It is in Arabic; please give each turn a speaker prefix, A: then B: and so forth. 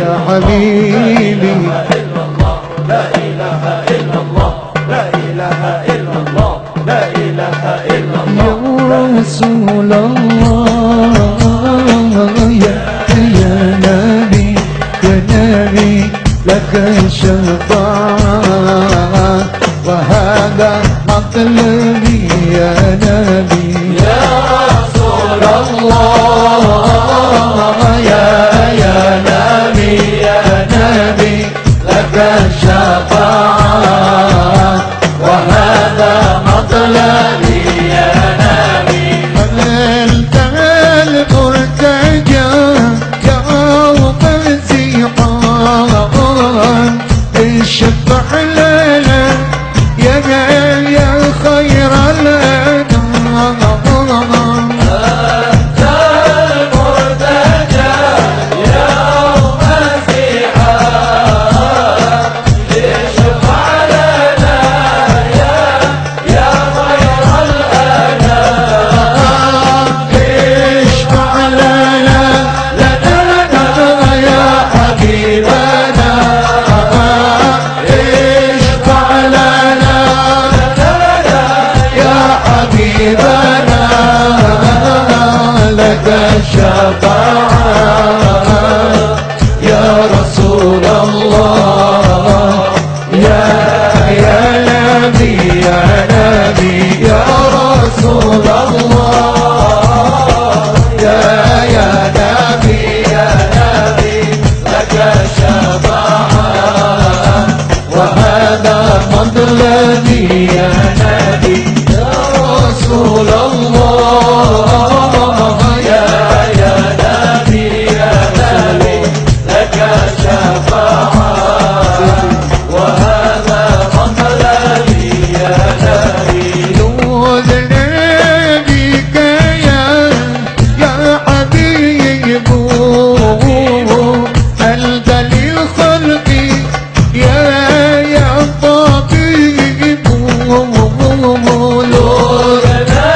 A: يا حبيبي.
B: لا إله إلا الله لا إله إلا الله لا إله إلا الله
A: يا رسول الله يا يا نبي يا نبي لك الشفاعة. وهذا مطلبي يا نبي.
B: يا رسول الله. لك الشفاعة وهذا مطلبي
A: حبيبنا لك الشفاعة. يا رسول الله يا يا نبي يا نبي يا رسول الله. no mundo.